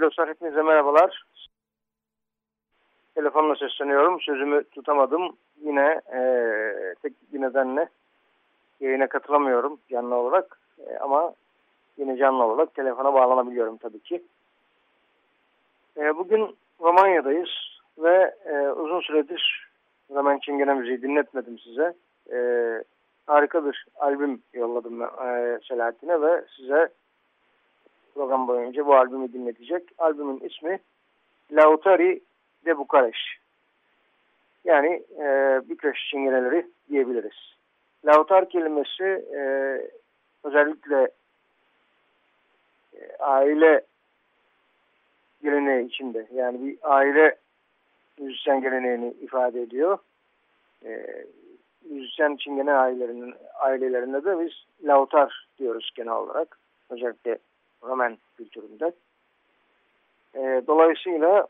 dostlar hepinize merhabalar. Telefonla sesleniyorum. Sözümü tutamadım. Yine e, tek bir nedenle yayına katılamıyorum canlı olarak. E, ama yine canlı olarak telefona bağlanabiliyorum tabii ki. E, bugün Romanya'dayız ve e, uzun süredir Roman Çingene müziği dinletmedim size. E, harika bir albüm yolladım e, Selahattin'e ve size program boyunca bu albümü dinletecek. Albümün ismi Lautari de Bukareş. Yani e, Bükreş çingeneleri diyebiliriz. Lautar kelimesi e, özellikle e, aile geleneği içinde yani bir aile müzisyen geleneğini ifade ediyor. E, müzisyen çingene ailelerinin ailelerinde de biz lautar diyoruz genel olarak. Özellikle Roman kültüründe. E, dolayısıyla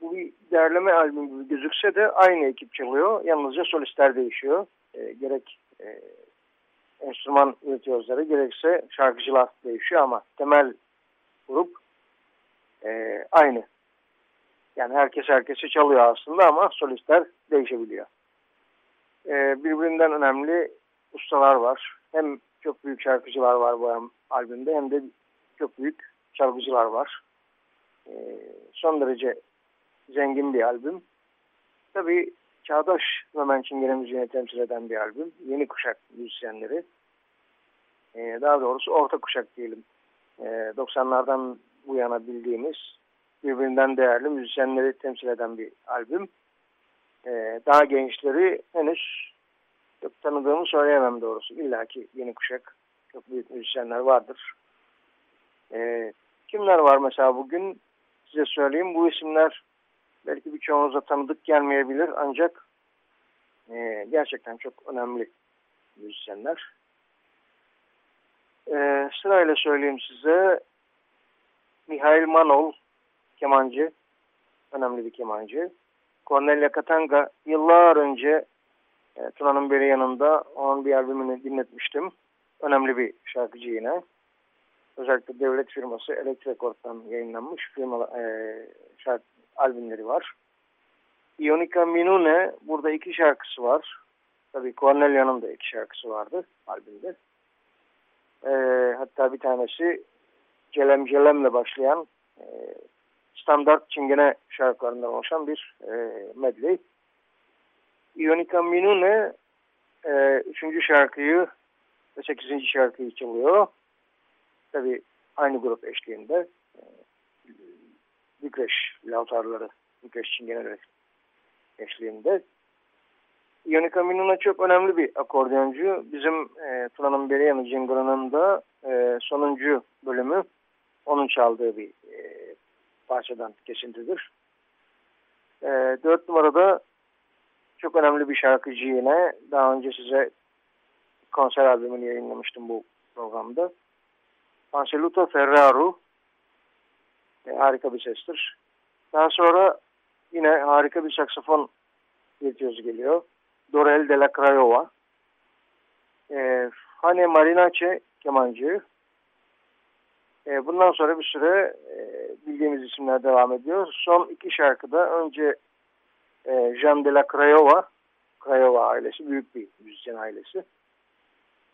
bu bir derleme albüm gibi gözükse de aynı ekip çalıyor. Yalnızca solistler değişiyor. E, gerek e, enstrüman virtüözleri gerekse şarkıcılar değişiyor ama temel grup e, aynı. Yani herkes herkesi çalıyor aslında ama solistler değişebiliyor. E, birbirinden önemli ustalar var. Hem çok büyük şarkıcılar var bu albümde hem de çok büyük çalgıcılar var. E, son derece zengin bir albüm. Tabii çağdaş Roman Çingene müziğini temsil eden bir albüm. Yeni kuşak müzisyenleri. E, daha doğrusu orta kuşak diyelim. E, 90'lardan bu yana bildiğimiz birbirinden değerli müzisyenleri temsil eden bir albüm. E, daha gençleri henüz çok tanıdığımı söyleyemem doğrusu. İlla ki yeni kuşak çok büyük müzisyenler vardır. E, kimler var mesela bugün size söyleyeyim. Bu isimler belki birçoğunuza tanıdık gelmeyebilir ancak e, gerçekten çok önemli müzisyenler. E, sırayla söyleyeyim size. Mihail Manol kemancı, önemli bir kemancı. Cornelia Katanga yıllar önce e, Tuna'nın beri yanında onun bir albümünü dinletmiştim. Önemli bir şarkıcı yine. Özellikle devlet firması Elektrekord'dan yayınlanmış firma, e, şarkı, albümleri var. Ionica Minune burada iki şarkısı var. Tabii Cornelia'nın da iki şarkısı vardı albümde. E, hatta bir tanesi Celem Celem'le başlayan e, standart çingene şarkılarından oluşan bir e, medley. Ionica Minune e, üçüncü şarkıyı ve sekizinci şarkıyı çalıyor. Tabi aynı grup eşliğinde e, Bükreş lautarları, Bükreş çingeneleri eşliğinde. Ionica Minuna çok önemli bir akordeoncu. Bizim e, Tuna'nın Beriyanı Jingle'ının da e, sonuncu bölümü onun çaldığı bir e, parçadan kesintidir. E, dört numarada çok önemli bir şarkıcı yine. Daha önce size konser albümünü yayınlamıştım bu programda. Anceluto Ferraro e, harika bir sestir. Daha sonra yine harika bir saksafon virtüözü geliyor. Dorel de la Craiova. E, Hane Marinace kemancı. E, bundan sonra bir süre e, bildiğimiz isimler devam ediyor. Son iki şarkıda önce e, Jean de la Craiova, Craiova ailesi, büyük bir müzisyen ailesi.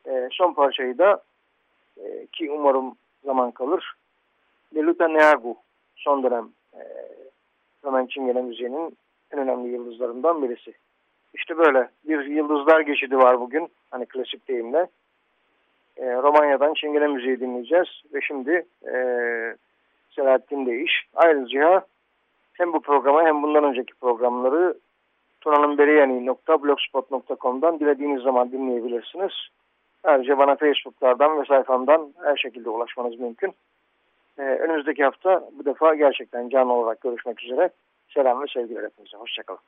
E, son parçayı da e, ki umarım zaman kalır. Leluta Neagu son dönem e, Roman Çingene müziğinin en önemli yıldızlarından birisi. İşte böyle bir yıldızlar geçidi var bugün. Hani klasik deyimle. E, Romanya'dan Çingene müziği dinleyeceğiz. Ve şimdi e, Selahattin Değiş. Ayrıca hem bu programı hem bundan önceki programları tunanınberiyani.blogspot.com'dan dilediğiniz zaman dinleyebilirsiniz. Ayrıca bana Facebook'lardan ve sayfamdan her şekilde ulaşmanız mümkün. Ee, önümüzdeki hafta bu defa gerçekten canlı olarak görüşmek üzere. Selam ve sevgiler hepinize. Hoşçakalın.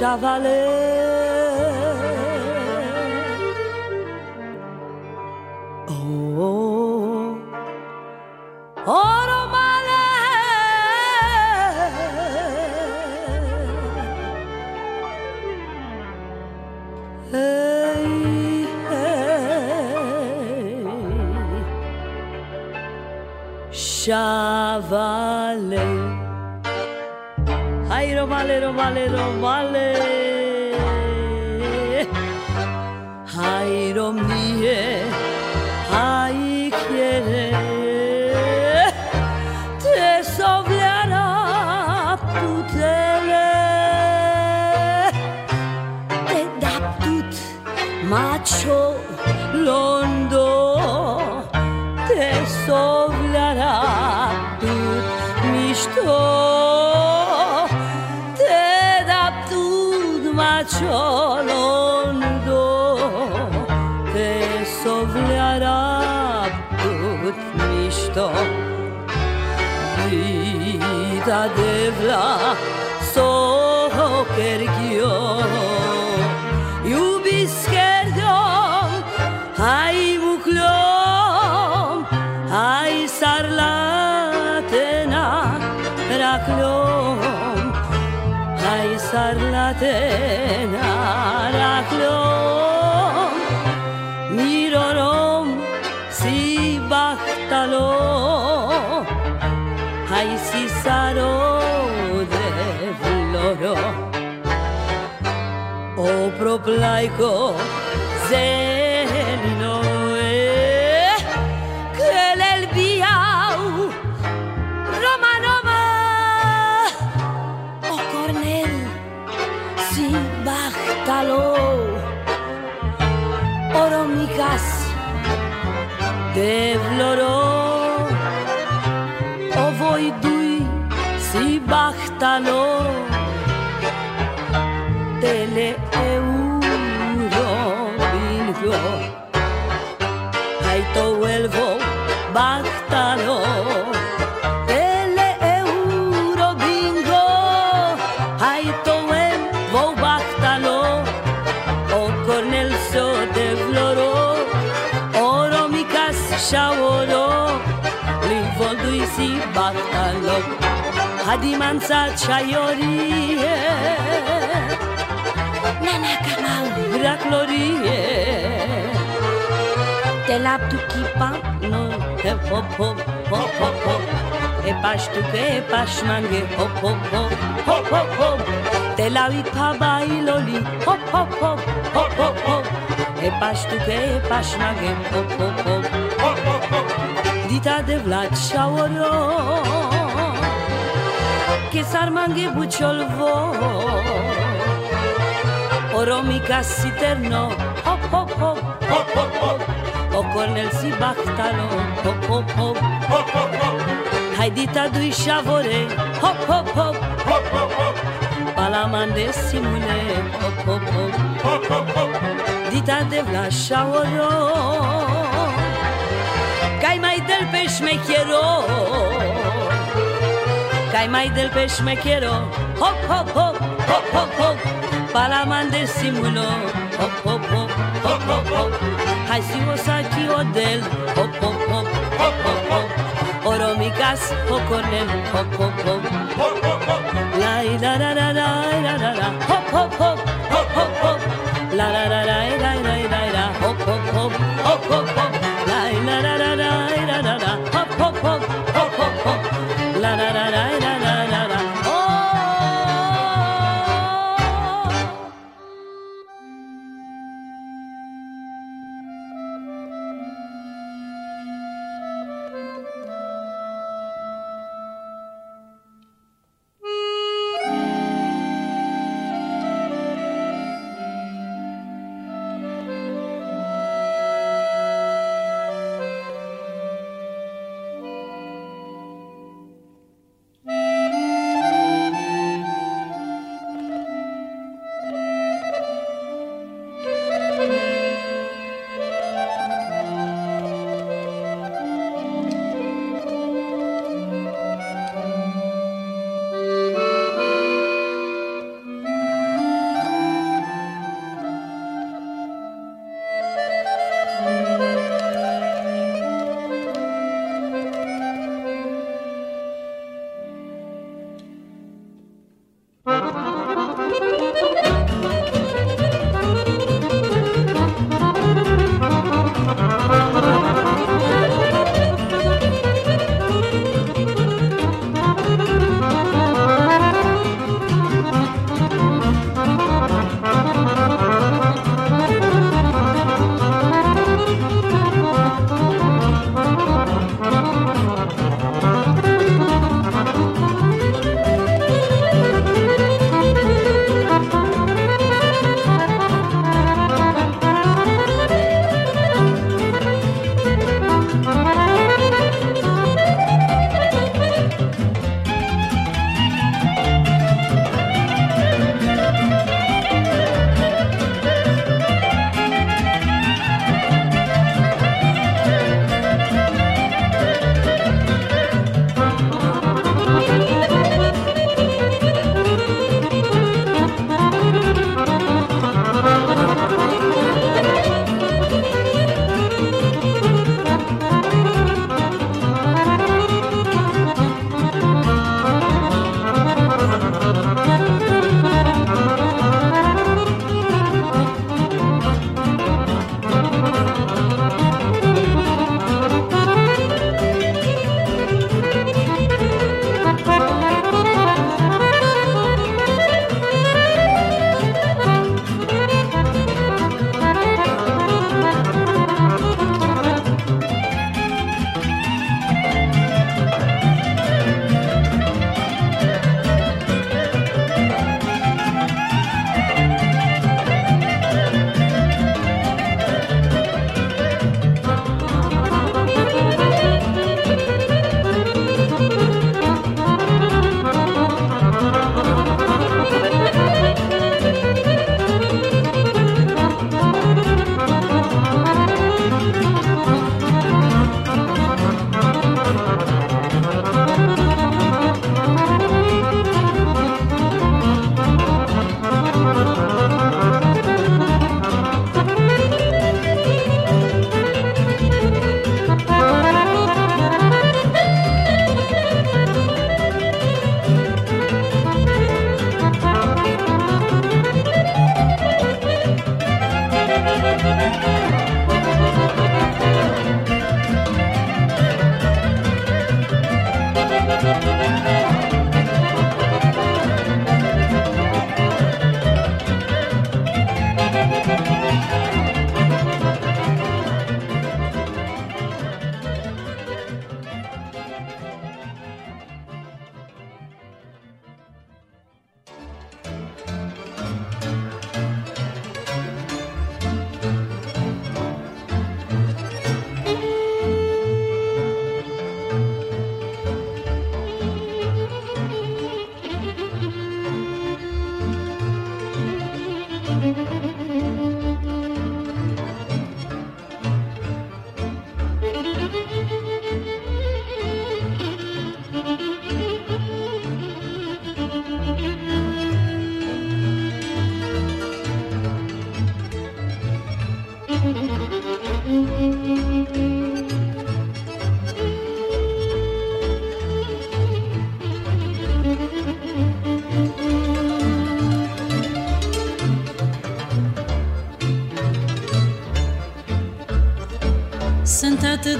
deixa. vale, no vale, no vale. Ay, no mie, ay, quiere. Te sovleará macho. pétalo, ay Cisaro de floro, o proplaico zelinoe, ¿eh? que el viau romanoma, o oh, cornel, si bachtalo, oromicas de floro. talón. adimanța ceaiorie Nana Kamal clorie. Te laptu chipa, nu te pop pop pop pop pop E paș tu că e paș mange hop hop hop hop hop hop Te laui pabai loli hop hop hop hop hop hop E paș tu că e paș mange hop hop hop hop hop hop Dita de Vlad și Che sarmanghe buciolvo Oromica si terno Hop hop hop hop hop hop O cornel si bachtalo Hop hop hop hop hop hop Hai dita dui șavore Hop hop hop hop hop hop Palamande simule Hop hop hop hop hop hop Dita de Vlad Șaoro Cai mai del pe șmechero Cai mai del pe șmechero Hop, hop, hop, hop, hop, hop Palaman de simulo Hop, hop, hop, hop, hop, hop Hai si o sachi o del Hop, hop, hop, hop, hop, hop Oromicas, o cornel Hop, hop, hop, hop, hop, hop La la la la la la la la Hop, hop, hop, hop, hop, hop La la la la la la la la Hop, hop, hop, hop, hop, hop La la la la la la la la Hop, hop, hop, hop, hop, hop la la la la la la.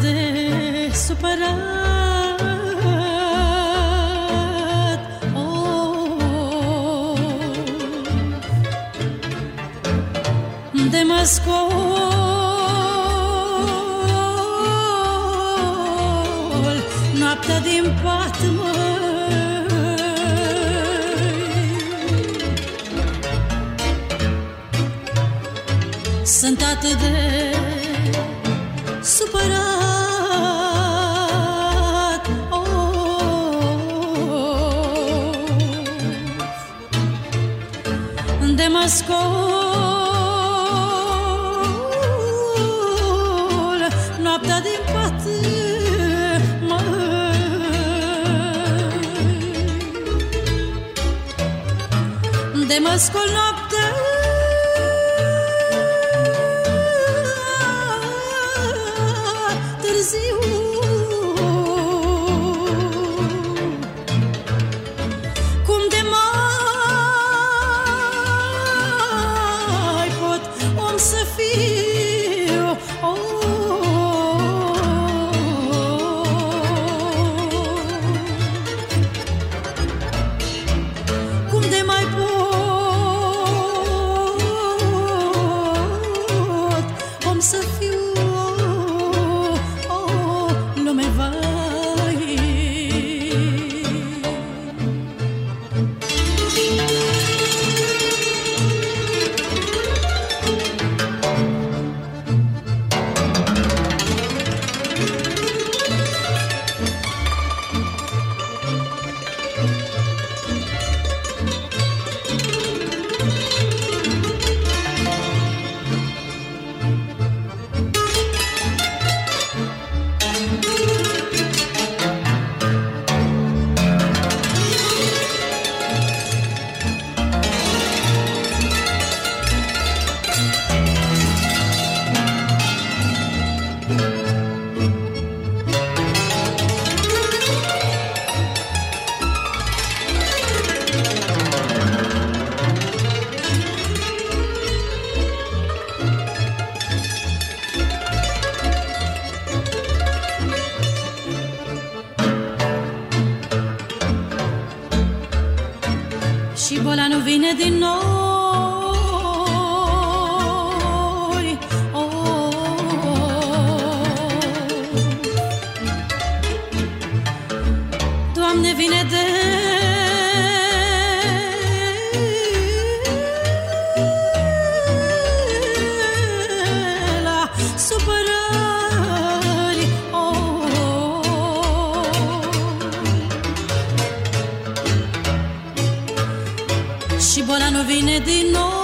poder superar. di noi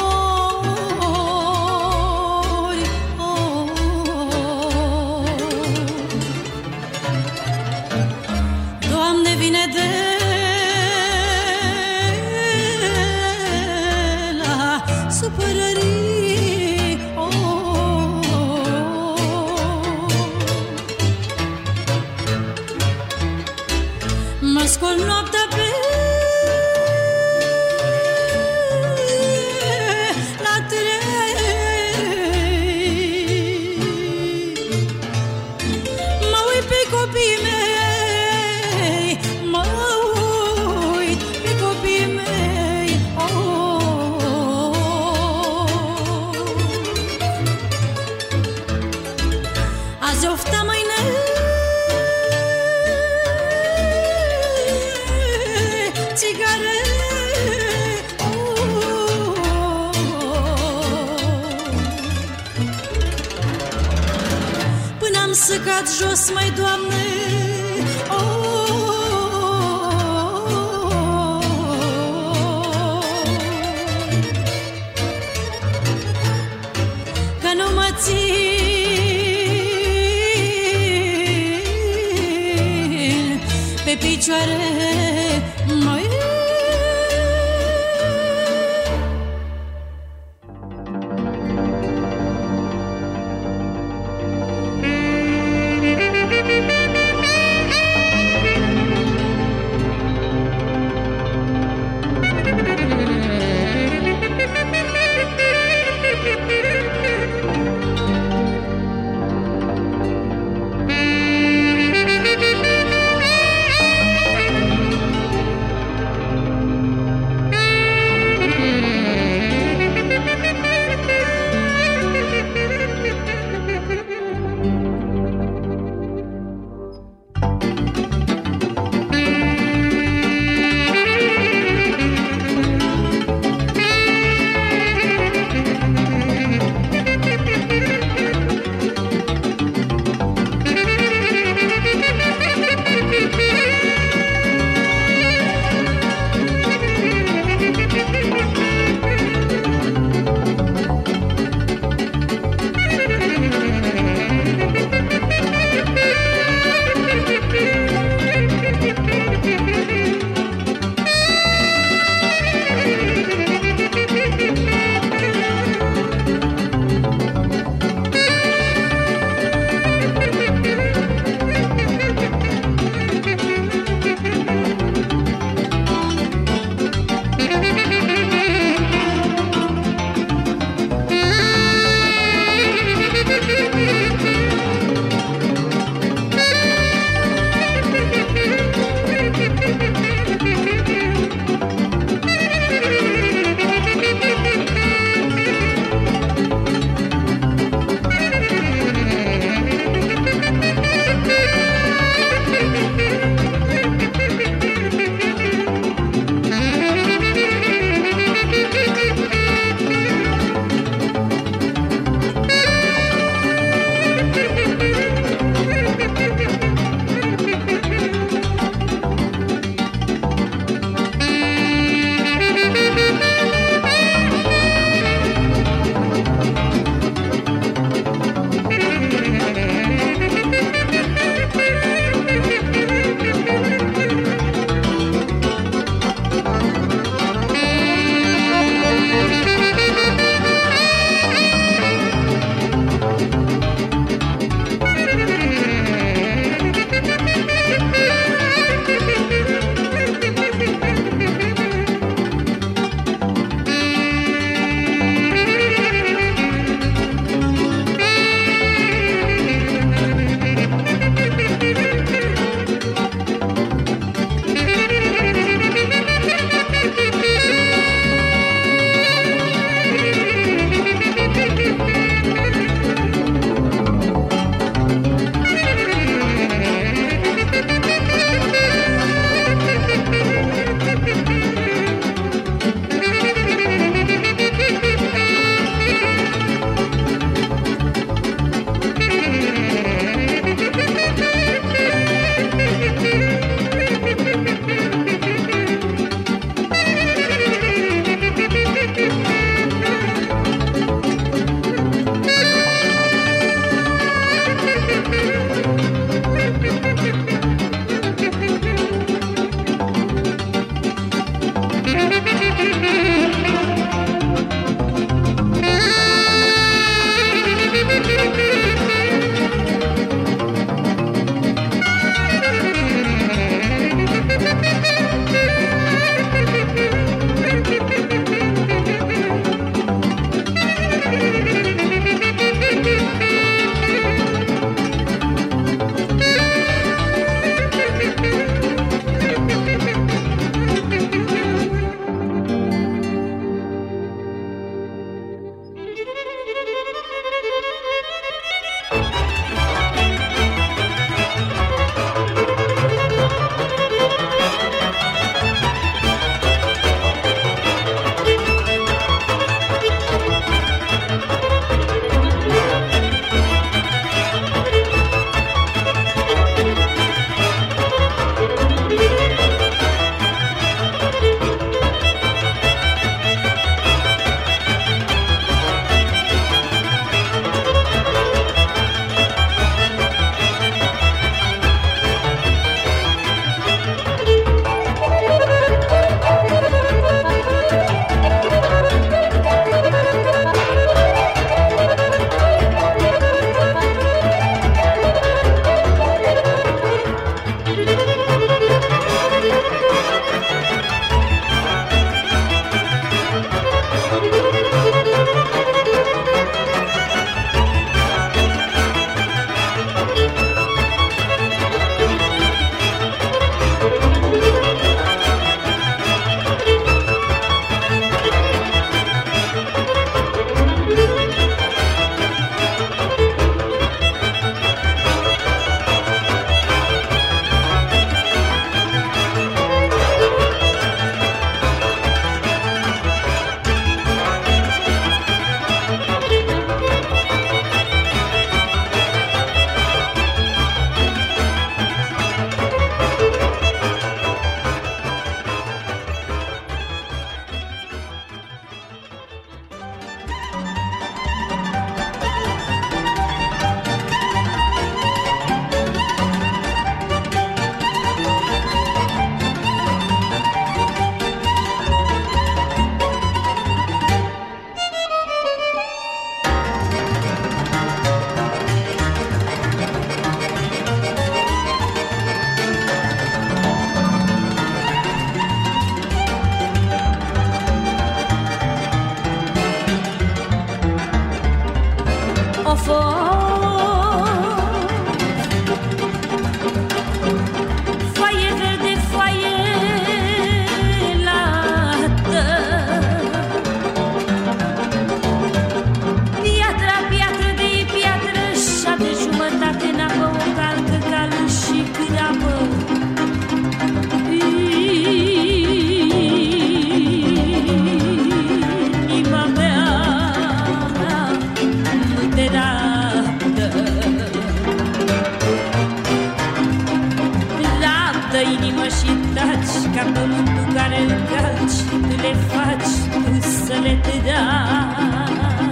Dă inimă și taci Ca pământul care îl calci Tu le faci, tu să le te dai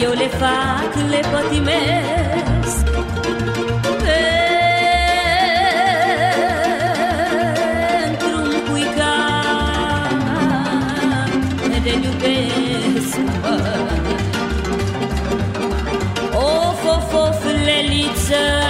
Eu le fac, le potimesc Pentru-un cuicar Te iubesc, mă. Of, of, of, leliță.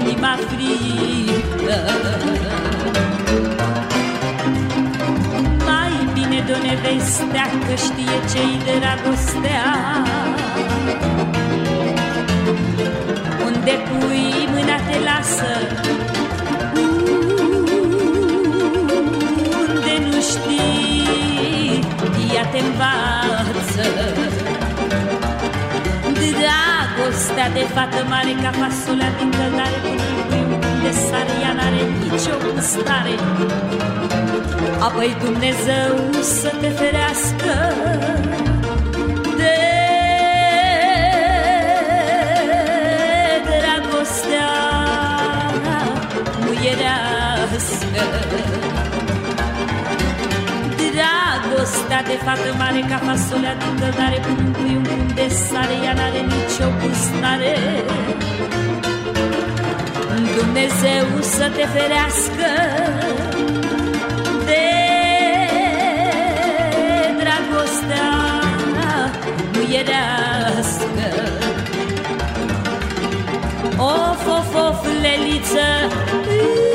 inima frită. Mai bine de nevestea Că știe ce-i de dragostea. Unde pui mâna te lasă. Unde nu știi Ea te învață. Dragostea de fată mare ca fasolea din căldare Până de sare, ea n-are nicio gustare Apoi Dumnezeu să te ferească Dragostea de fată mare ca fasolea din căldare Până un pun de sare, ea n-are nicio gustare Dumnezeu să te ferească de dragostea muierească. Of, of, of, leliță, Of,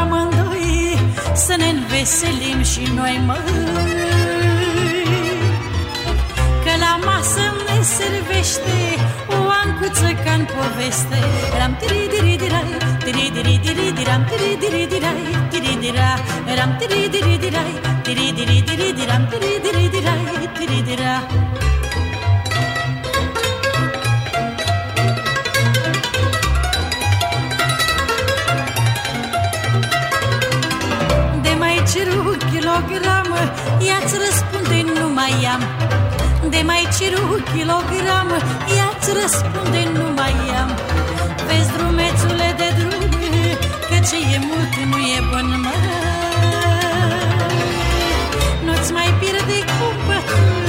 amândoi Să ne înveselim și noi măi. Că la masă ne servește O ancuță ca în poveste. Ram tiri diri dirai Tiri diri diri diram Tiri diri ceru kilogram Ia-ți răspunde, nu mai am. De mai ceru kilogram Ia-ți răspunde, nu mai am. Vezi drumețule de drume Că ce e mult nu e bun, mă. Nu-ți mai pierde cumpătul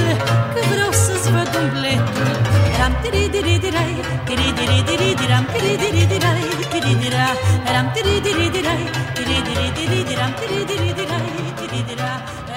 Că vreau să-ți văd umbletul. Ram tiri diri dirai Tiri diri diri diram Tiri diri dirai Tiri dira Ram tiri diri dirai Tiri diri diri diram Tiri diri Yeah.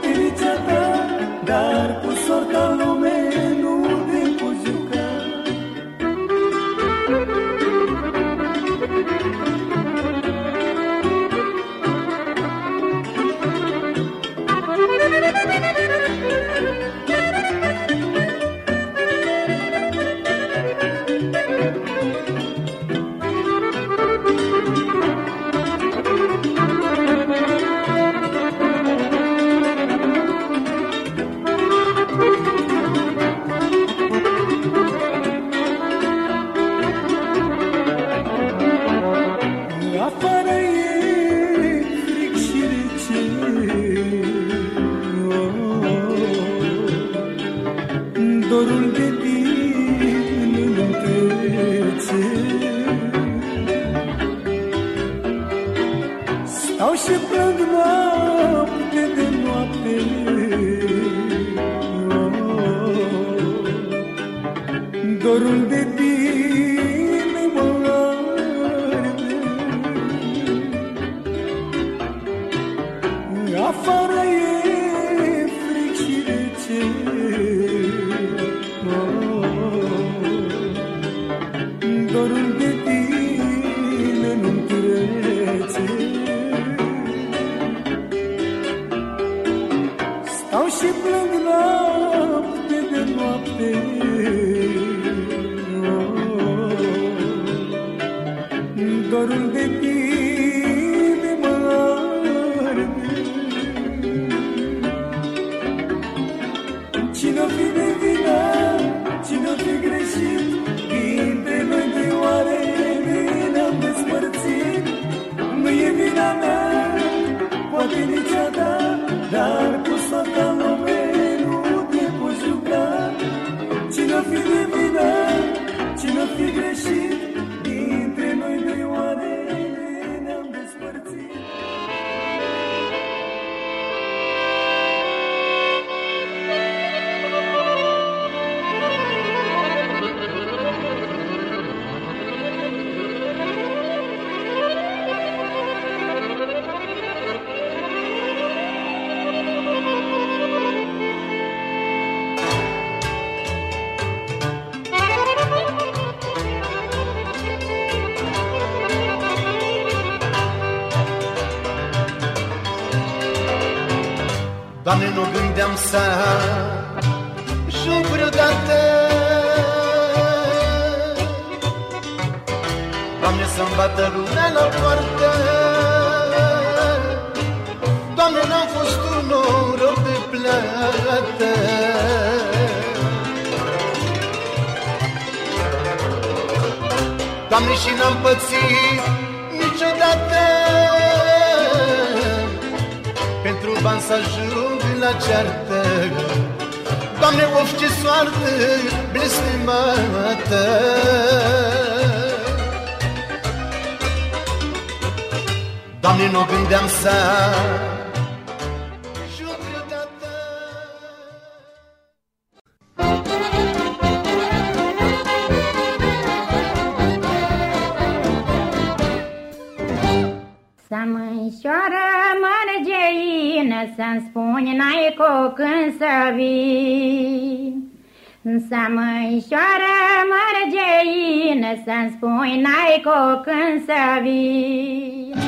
Pochi di te dar cu sorta lui sun. mare nu gândeam să Să-mânșoară mărgeină Să-mi spuni n-ai când să vii. Să mânșoară mărgeină Să-mi spui n-ai cu când să vii.